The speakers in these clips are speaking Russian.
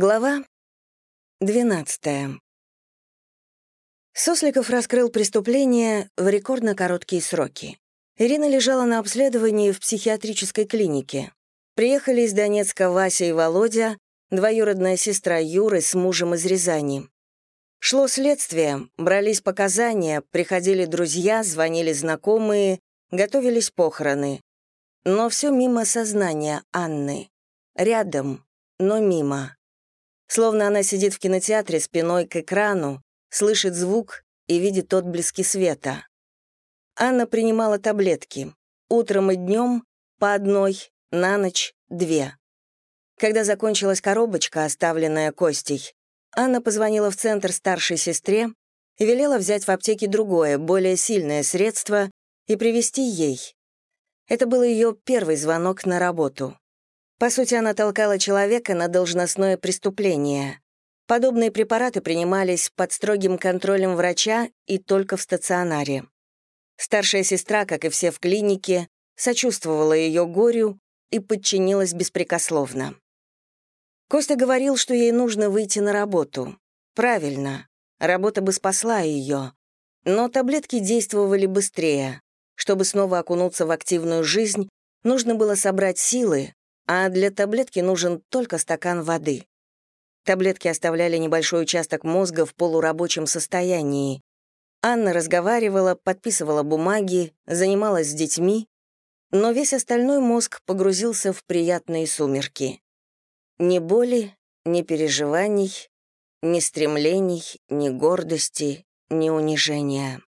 Глава 12. Сосликов раскрыл преступление в рекордно короткие сроки. Ирина лежала на обследовании в психиатрической клинике. Приехали из Донецка Вася и Володя, двоюродная сестра Юры с мужем из Рязани. Шло следствие, брались показания, приходили друзья, звонили знакомые, готовились похороны. Но все мимо сознания Анны. Рядом, но мимо. Словно она сидит в кинотеатре спиной к экрану, слышит звук и видит отблески света. Анна принимала таблетки. Утром и днем по одной, на ночь — две. Когда закончилась коробочка, оставленная Костей, Анна позвонила в центр старшей сестре и велела взять в аптеке другое, более сильное средство и привезти ей. Это был ее первый звонок на работу. По сути, она толкала человека на должностное преступление. Подобные препараты принимались под строгим контролем врача и только в стационаре. Старшая сестра, как и все в клинике, сочувствовала ее горю и подчинилась беспрекословно. Костя говорил, что ей нужно выйти на работу. Правильно, работа бы спасла ее. Но таблетки действовали быстрее. Чтобы снова окунуться в активную жизнь, нужно было собрать силы, а для таблетки нужен только стакан воды. Таблетки оставляли небольшой участок мозга в полурабочем состоянии. Анна разговаривала, подписывала бумаги, занималась с детьми, но весь остальной мозг погрузился в приятные сумерки. Ни боли, ни переживаний, ни стремлений, ни гордости, ни унижения.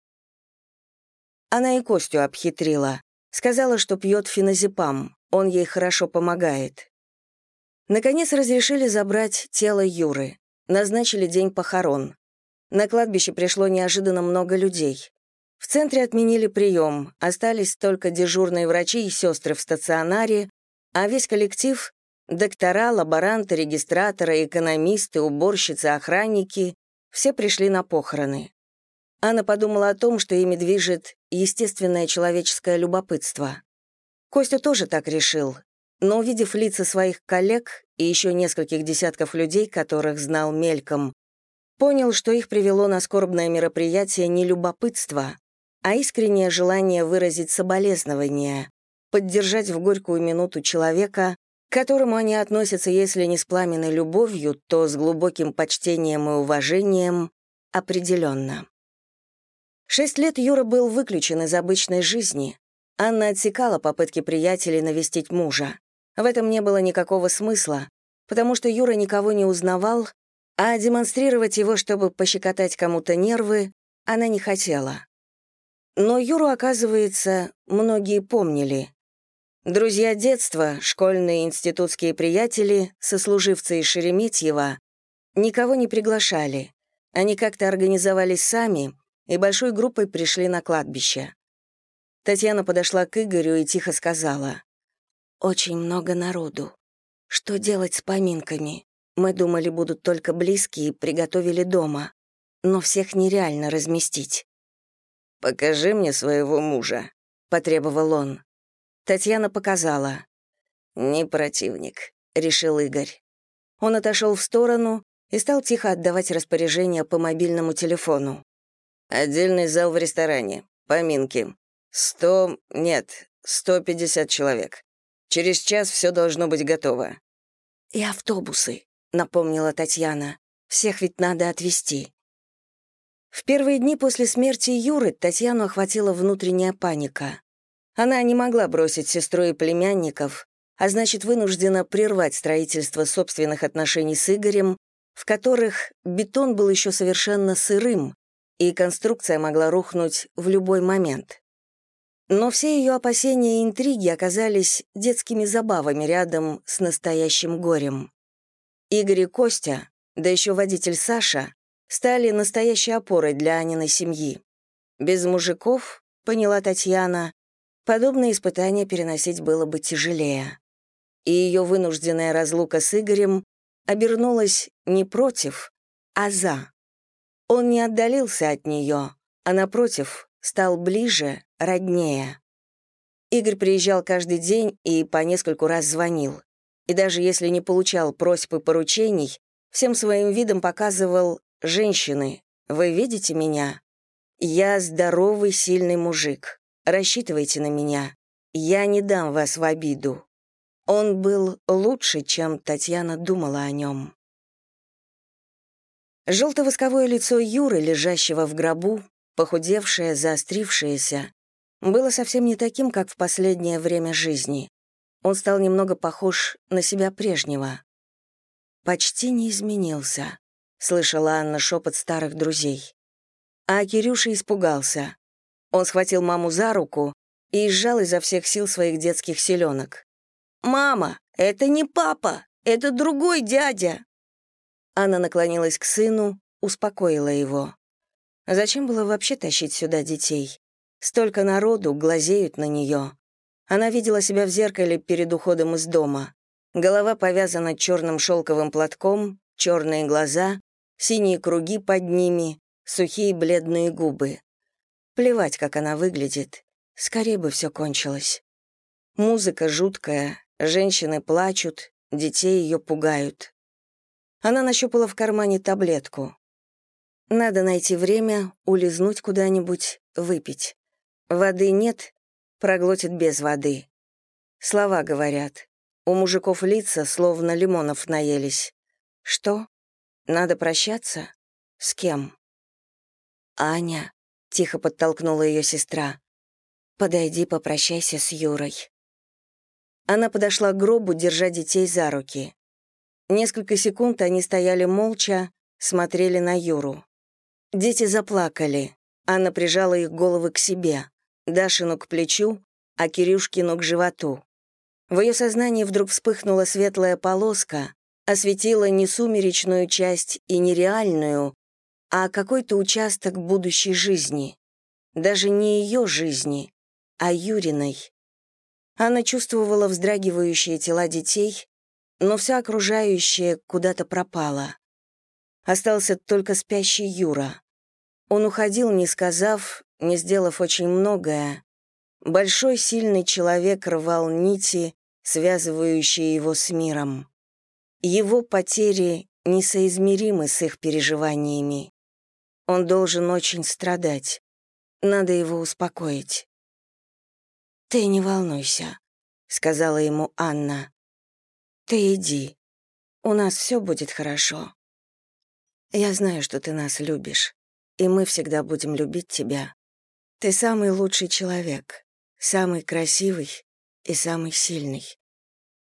Она и Костю обхитрила. Сказала, что пьет феназепам. Он ей хорошо помогает. Наконец разрешили забрать тело Юры. Назначили день похорон. На кладбище пришло неожиданно много людей. В центре отменили прием, остались только дежурные врачи и сестры в стационаре, а весь коллектив — доктора, лаборанты, регистраторы, экономисты, уборщицы, охранники — все пришли на похороны. Анна подумала о том, что ими движет естественное человеческое любопытство. Костя тоже так решил, но, увидев лица своих коллег и еще нескольких десятков людей, которых знал мельком, понял, что их привело на скорбное мероприятие не любопытство, а искреннее желание выразить соболезнования, поддержать в горькую минуту человека, к которому они относятся, если не с пламенной любовью, то с глубоким почтением и уважением, определенно. Шесть лет Юра был выключен из обычной жизни, Анна отсекала попытки приятелей навестить мужа. В этом не было никакого смысла, потому что Юра никого не узнавал, а демонстрировать его, чтобы пощекотать кому-то нервы, она не хотела. Но Юру, оказывается, многие помнили. Друзья детства, школьные институтские приятели, сослуживцы из Шереметьева, никого не приглашали. Они как-то организовались сами и большой группой пришли на кладбище. Татьяна подошла к Игорю и тихо сказала. «Очень много народу. Что делать с поминками? Мы думали, будут только близкие, приготовили дома. Но всех нереально разместить». «Покажи мне своего мужа», — потребовал он. Татьяна показала. «Не противник», — решил Игорь. Он отошел в сторону и стал тихо отдавать распоряжения по мобильному телефону. «Отдельный зал в ресторане. Поминки. «Сто... нет, сто пятьдесят человек. Через час все должно быть готово». «И автобусы», — напомнила Татьяна. «Всех ведь надо отвезти». В первые дни после смерти Юры Татьяну охватила внутренняя паника. Она не могла бросить сестру и племянников, а значит, вынуждена прервать строительство собственных отношений с Игорем, в которых бетон был еще совершенно сырым, и конструкция могла рухнуть в любой момент. Но все ее опасения и интриги оказались детскими забавами рядом с настоящим горем. Игорь и Костя, да еще водитель Саша, стали настоящей опорой для Аниной семьи. Без мужиков, поняла Татьяна, подобные испытания переносить было бы тяжелее. И ее вынужденная разлука с Игорем обернулась не против, а за. Он не отдалился от нее, а, напротив, стал ближе, роднее. Игорь приезжал каждый день и по нескольку раз звонил. И даже если не получал просьб и поручений, Всем своим видом показывал «Женщины, вы видите меня? Я здоровый, сильный мужик. Рассчитывайте на меня. Я не дам вас в обиду». Он был лучше, чем Татьяна думала о нем. Желто-восковое лицо Юры, лежащего в гробу, похудевшее, заострившееся, было совсем не таким, как в последнее время жизни. Он стал немного похож на себя прежнего. «Почти не изменился», — слышала Анна шепот старых друзей. А Кирюша испугался. Он схватил маму за руку и сжал изо всех сил своих детских селенок. «Мама, это не папа, это другой дядя!» Анна наклонилась к сыну, успокоила его. Зачем было вообще тащить сюда детей? Столько народу глазеют на нее. Она видела себя в зеркале перед уходом из дома. Голова повязана черным шелковым платком, черные глаза, синие круги под ними, сухие бледные губы. Плевать, как она выглядит. Скорее бы все кончилось. Музыка жуткая, женщины плачут, детей ее пугают. Она нащупала в кармане таблетку. Надо найти время, улизнуть куда-нибудь, выпить. Воды нет, проглотит без воды. Слова говорят. У мужиков лица словно лимонов наелись. Что? Надо прощаться? С кем? Аня, тихо подтолкнула ее сестра. Подойди, попрощайся с Юрой. Она подошла к гробу, держа детей за руки. Несколько секунд они стояли молча, смотрели на Юру. Дети заплакали. Анна прижала их головы к себе. Дашину к плечу, а Кирюшкину к животу. В ее сознании вдруг вспыхнула светлая полоска, осветила не сумеречную часть и нереальную, а какой-то участок будущей жизни. Даже не ее жизни, а Юриной. Она чувствовала вздрагивающие тела детей, но все окружающее куда-то пропало. Остался только спящий Юра. Он уходил, не сказав, не сделав очень многое, большой сильный человек рвал нити, связывающие его с миром. Его потери несоизмеримы с их переживаниями. Он должен очень страдать. Надо его успокоить. «Ты не волнуйся», — сказала ему Анна. «Ты иди. У нас все будет хорошо. Я знаю, что ты нас любишь, и мы всегда будем любить тебя. Ты самый лучший человек, самый красивый и самый сильный.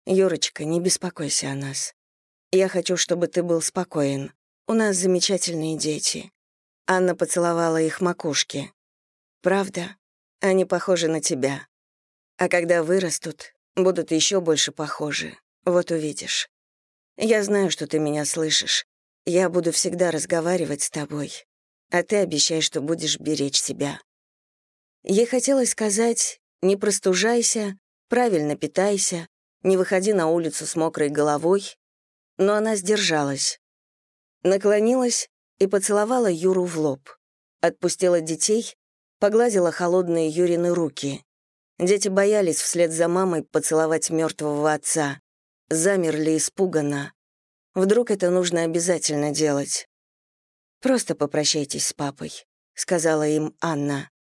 Юрочка, не беспокойся о нас. Я хочу, чтобы ты был спокоен. У нас замечательные дети. Анна поцеловала их макушки. Правда? Они похожи на тебя. А когда вырастут, будут еще больше похожи. Вот увидишь. Я знаю, что ты меня слышишь. Я буду всегда разговаривать с тобой. А ты обещай, что будешь беречь себя. Ей хотелось сказать «не простужайся», «правильно питайся», «не выходи на улицу с мокрой головой», но она сдержалась. Наклонилась и поцеловала Юру в лоб. Отпустила детей, погладила холодные Юрины руки. Дети боялись вслед за мамой поцеловать мертвого отца. Замерли испуганно. Вдруг это нужно обязательно делать. «Просто попрощайтесь с папой», — сказала им Анна.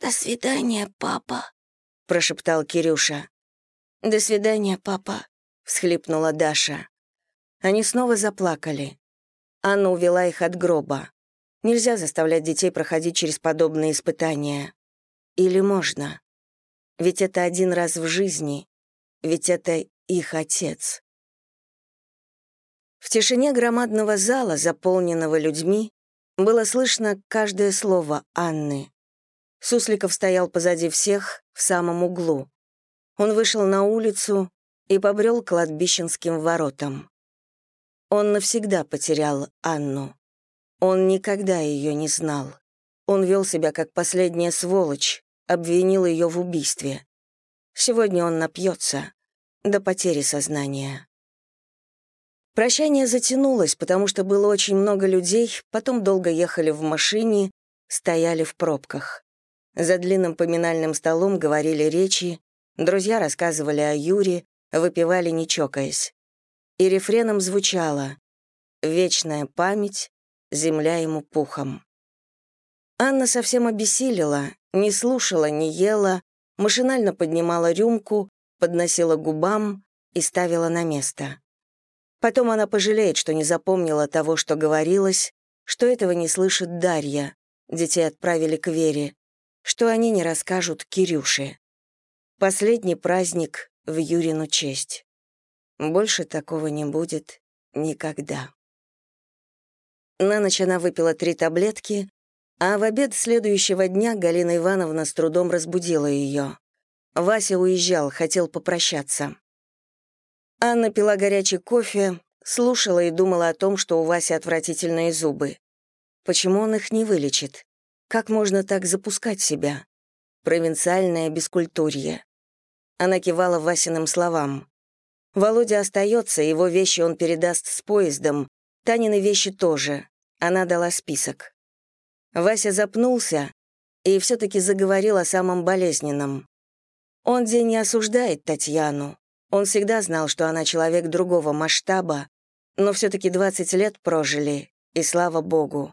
«До свидания, папа», — прошептал Кирюша. «До свидания, папа», — всхлипнула Даша. Они снова заплакали. Анна увела их от гроба. Нельзя заставлять детей проходить через подобные испытания. Или можно? Ведь это один раз в жизни. Ведь это их отец. В тишине громадного зала, заполненного людьми, было слышно каждое слово Анны. Сусликов стоял позади всех, в самом углу. Он вышел на улицу и побрел к кладбищенским воротам. Он навсегда потерял Анну. Он никогда ее не знал. Он вел себя как последняя сволочь, обвинил ее в убийстве. Сегодня он напьется до потери сознания. Прощание затянулось, потому что было очень много людей, потом долго ехали в машине, стояли в пробках. За длинным поминальным столом говорили речи, друзья рассказывали о Юре, выпивали не чокаясь. И рефреном звучало вечная память, земля ему пухом. Анна совсем обессилила, не слушала, не ела, машинально поднимала рюмку, подносила губам и ставила на место. Потом она пожалеет, что не запомнила того, что говорилось, что этого не слышит Дарья, детей отправили к Вере, что они не расскажут Кирюше. Последний праздник в Юрину честь. Больше такого не будет никогда. На ночь она выпила три таблетки, а в обед следующего дня Галина Ивановна с трудом разбудила ее. Вася уезжал, хотел попрощаться. Анна пила горячий кофе, слушала и думала о том, что у Васи отвратительные зубы. Почему он их не вылечит? Как можно так запускать себя? Провинциальное бескультурье. Она кивала Васиным словам. Володя остается, его вещи он передаст с поездом, Танины вещи тоже. Она дала список. Вася запнулся и все-таки заговорил о самом болезненном. Он день не осуждает Татьяну. Он всегда знал, что она человек другого масштаба, но все-таки 20 лет прожили, и слава богу.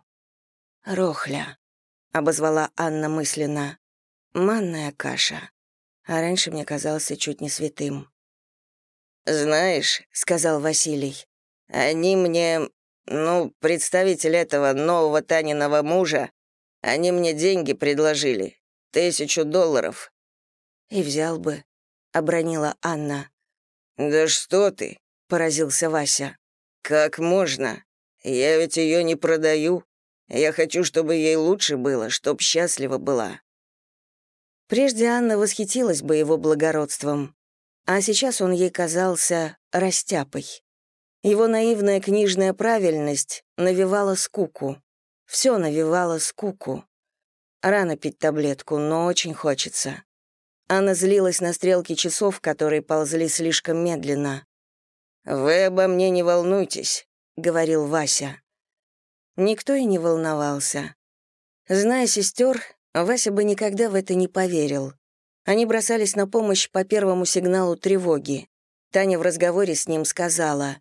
«Рохля», — обозвала Анна мысленно, — «манная каша». А раньше мне казался чуть не святым. «Знаешь», — сказал Василий, — «они мне ну, представитель этого нового Таниного мужа, они мне деньги предложили. Тысячу долларов. И взял бы, — обронила Анна. Да что ты, — поразился Вася. Как можно? Я ведь ее не продаю. Я хочу, чтобы ей лучше было, чтоб счастлива была. Прежде Анна восхитилась бы его благородством, а сейчас он ей казался растяпой. Его наивная книжная правильность навевала скуку. Все навевало скуку. Рано пить таблетку, но очень хочется. Она злилась на стрелки часов, которые ползли слишком медленно. «Вы обо мне не волнуйтесь», — говорил Вася. Никто и не волновался. Зная сестер, Вася бы никогда в это не поверил. Они бросались на помощь по первому сигналу тревоги. Таня в разговоре с ним сказала,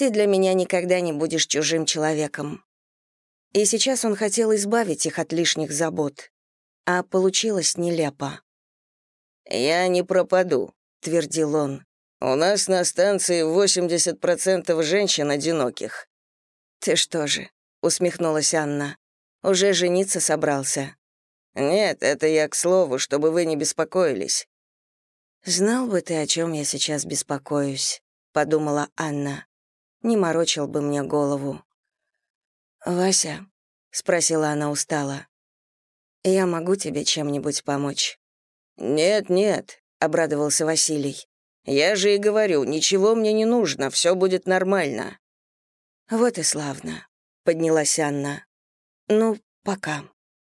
ты для меня никогда не будешь чужим человеком». И сейчас он хотел избавить их от лишних забот. А получилось нелепо. «Я не пропаду», — твердил он. «У нас на станции 80% женщин одиноких». «Ты что же?» — усмехнулась Анна. «Уже жениться собрался?» «Нет, это я к слову, чтобы вы не беспокоились». «Знал бы ты, о чем я сейчас беспокоюсь», — подумала Анна не морочил бы мне голову. «Вася», — спросила она устало, — «я могу тебе чем-нибудь помочь?» «Нет-нет», — обрадовался Василий. «Я же и говорю, ничего мне не нужно, все будет нормально». «Вот и славно», — поднялась Анна. «Ну, пока».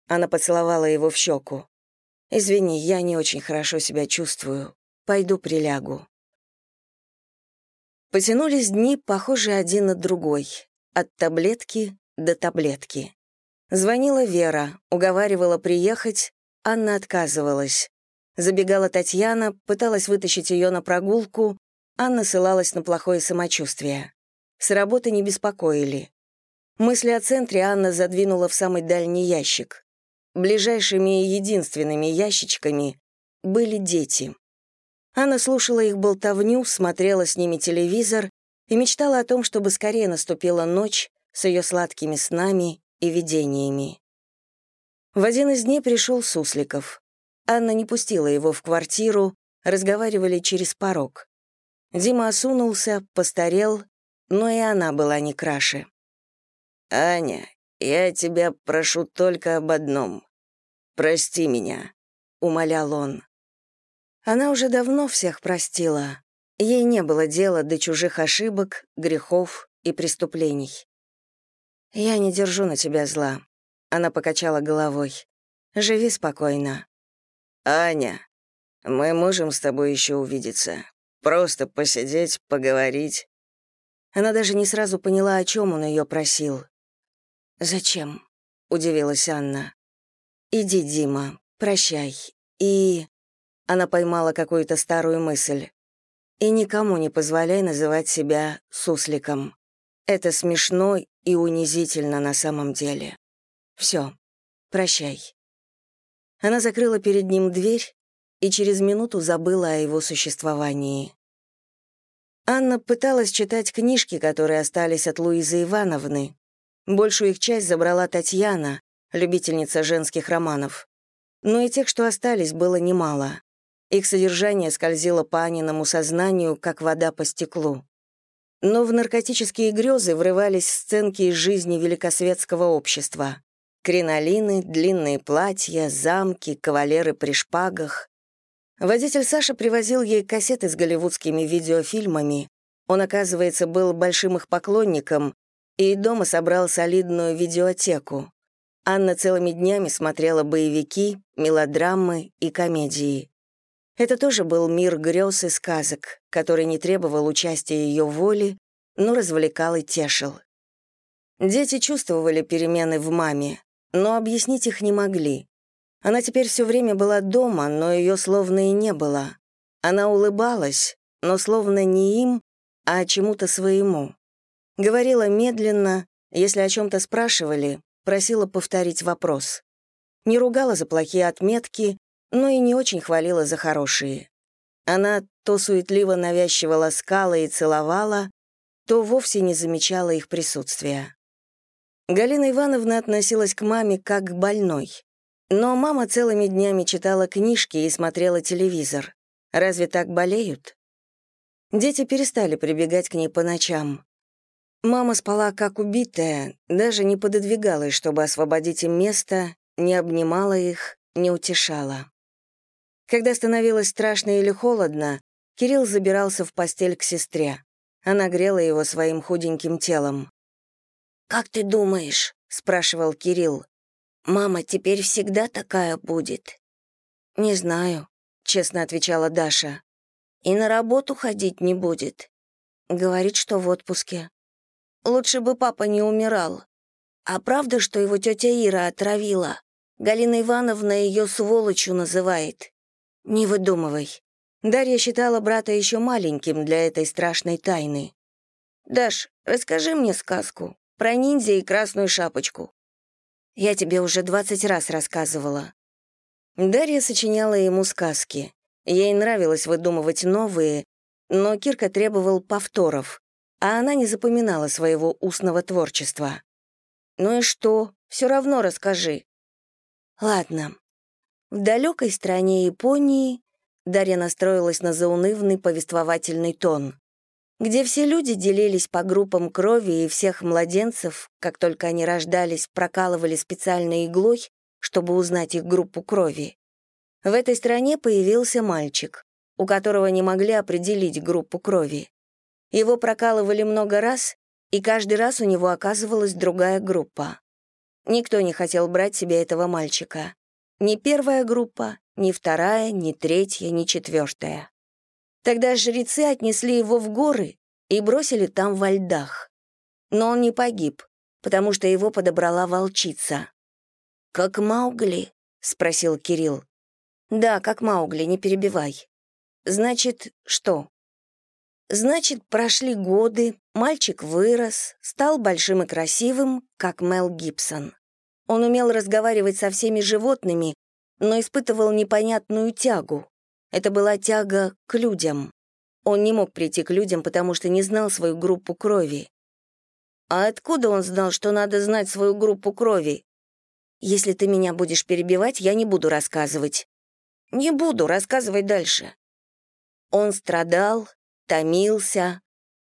Она поцеловала его в щеку. «Извини, я не очень хорошо себя чувствую. Пойду прилягу». Потянулись дни, похожие один на другой, от таблетки до таблетки. Звонила Вера, уговаривала приехать, Анна отказывалась. Забегала Татьяна, пыталась вытащить ее на прогулку, Анна ссылалась на плохое самочувствие. С работы не беспокоили. Мысли о центре Анна задвинула в самый дальний ящик. Ближайшими и единственными ящичками были дети. Анна слушала их болтовню, смотрела с ними телевизор и мечтала о том, чтобы скорее наступила ночь с ее сладкими снами и видениями. В один из дней пришел Сусликов. Анна не пустила его в квартиру, разговаривали через порог. Дима осунулся, постарел, но и она была не краше. «Аня, я тебя прошу только об одном. Прости меня», — умолял он. Она уже давно всех простила. Ей не было дела до чужих ошибок, грехов и преступлений. «Я не держу на тебя зла», — она покачала головой. «Живи спокойно». «Аня, мы можем с тобой еще увидеться. Просто посидеть, поговорить». Она даже не сразу поняла, о чем он ее просил. «Зачем?» — удивилась Анна. «Иди, Дима, прощай. И...» Она поймала какую-то старую мысль. «И никому не позволяй называть себя сусликом. Это смешно и унизительно на самом деле. Все, прощай. Она закрыла перед ним дверь и через минуту забыла о его существовании. Анна пыталась читать книжки, которые остались от Луизы Ивановны. Большую их часть забрала Татьяна, любительница женских романов. Но и тех, что остались, было немало. Их содержание скользило по Аниному сознанию, как вода по стеклу. Но в наркотические грезы врывались сценки из жизни великосветского общества. Кринолины, длинные платья, замки, кавалеры при шпагах. Водитель Саша привозил ей кассеты с голливудскими видеофильмами. Он, оказывается, был большим их поклонником и дома собрал солидную видеотеку. Анна целыми днями смотрела боевики, мелодрамы и комедии. Это тоже был мир грез и сказок, который не требовал участия ее воли, но развлекал и тешил. Дети чувствовали перемены в маме, но объяснить их не могли. Она теперь все время была дома, но ее словно и не было. Она улыбалась, но словно не им, а чему-то своему. Говорила медленно, если о чем-то спрашивали, просила повторить вопрос. Не ругала за плохие отметки, но и не очень хвалила за хорошие. Она то суетливо навязчиво ласкала и целовала, то вовсе не замечала их присутствия. Галина Ивановна относилась к маме как к больной. Но мама целыми днями читала книжки и смотрела телевизор. Разве так болеют? Дети перестали прибегать к ней по ночам. Мама спала как убитая, даже не пододвигалась, чтобы освободить им место, не обнимала их, не утешала. Когда становилось страшно или холодно, Кирилл забирался в постель к сестре. Она грела его своим худеньким телом. «Как ты думаешь?» — спрашивал Кирилл. «Мама теперь всегда такая будет?» «Не знаю», — честно отвечала Даша. «И на работу ходить не будет?» Говорит, что в отпуске. «Лучше бы папа не умирал. А правда, что его тетя Ира отравила? Галина Ивановна ее сволочью называет. Не выдумывай. Дарья считала брата еще маленьким для этой страшной тайны. «Даш, расскажи мне сказку», про ниндзя и красную шапочку. Я тебе уже двадцать раз рассказывала. Дарья сочиняла ему сказки. Ей нравилось выдумывать новые, но Кирка требовал повторов, а она не запоминала своего устного творчества. «Ну и что? Все равно расскажи». «Ладно». В далекой стране Японии Дарья настроилась на заунывный повествовательный тон где все люди делились по группам крови и всех младенцев, как только они рождались, прокалывали специальной иглой, чтобы узнать их группу крови. В этой стране появился мальчик, у которого не могли определить группу крови. Его прокалывали много раз, и каждый раз у него оказывалась другая группа. Никто не хотел брать себе этого мальчика. Ни первая группа, ни вторая, ни третья, ни четвертая. Тогда жрецы отнесли его в горы и бросили там во льдах. Но он не погиб, потому что его подобрала волчица. «Как Маугли?» — спросил Кирилл. «Да, как Маугли, не перебивай. Значит, что?» Значит, прошли годы, мальчик вырос, стал большим и красивым, как Мел Гибсон. Он умел разговаривать со всеми животными, но испытывал непонятную тягу. Это была тяга к людям. Он не мог прийти к людям, потому что не знал свою группу крови. А откуда он знал, что надо знать свою группу крови? Если ты меня будешь перебивать, я не буду рассказывать. Не буду, рассказывать дальше. Он страдал, томился.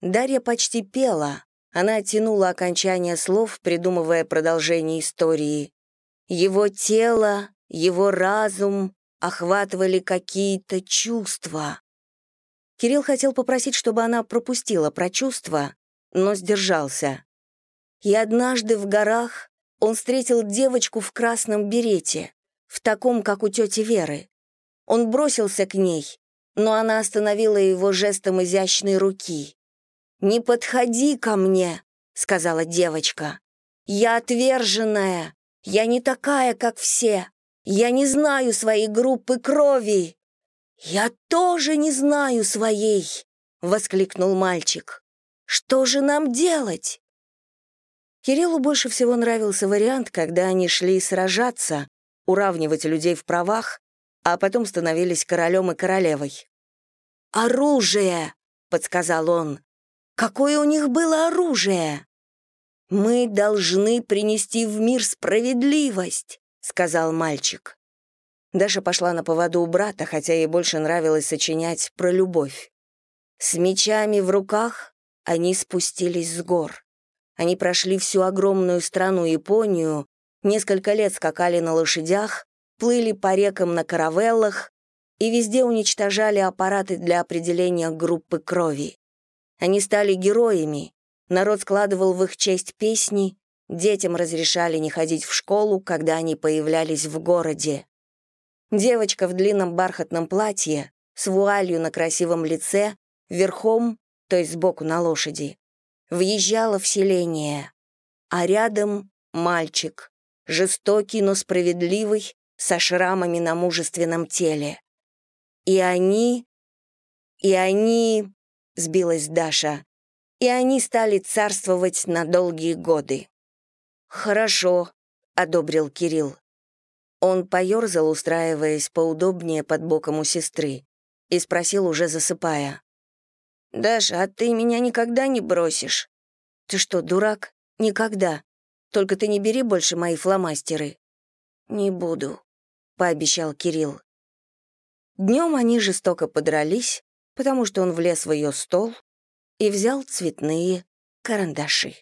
Дарья почти пела. Она оттянула окончание слов, придумывая продолжение истории. Его тело, его разум, охватывали какие-то чувства. Кирилл хотел попросить, чтобы она пропустила про чувства, но сдержался. И однажды в горах он встретил девочку в красном берете, в таком, как у тети Веры. Он бросился к ней, но она остановила его жестом изящной руки. «Не подходи ко мне», — сказала девочка. «Я отверженная, я не такая, как все. Я не знаю своей группы крови!» «Я тоже не знаю своей!» — воскликнул мальчик. Что же нам делать?» Кириллу больше всего нравился вариант, когда они шли сражаться, уравнивать людей в правах, а потом становились королем и королевой. «Оружие!» — подсказал он. «Какое у них было оружие?» «Мы должны принести в мир справедливость», — сказал мальчик. Даша пошла на поводу у брата, хотя ей больше нравилось сочинять про любовь. С мечами в руках они спустились с гор. Они прошли всю огромную страну Японию, несколько лет скакали на лошадях, плыли по рекам на каравеллах и везде уничтожали аппараты для определения группы крови. Они стали героями, народ складывал в их честь песни, детям разрешали не ходить в школу, когда они появлялись в городе. Девочка в длинном бархатном платье, с вуалью на красивом лице, верхом, то есть сбоку на лошади, въезжала в селение, а рядом мальчик, жестокий, но справедливый, со шрамами на мужественном теле. И они... И они... Сбилась Даша. И они стали царствовать на долгие годы. «Хорошо», — одобрил Кирилл. Он поерзал, устраиваясь поудобнее под боком у сестры, и спросил, уже засыпая. «Даша, а ты меня никогда не бросишь?» «Ты что, дурак? Никогда. Только ты не бери больше мои фломастеры». «Не буду», — пообещал Кирилл. Днем они жестоко подрались, потому что он влез в ее стол и взял цветные карандаши.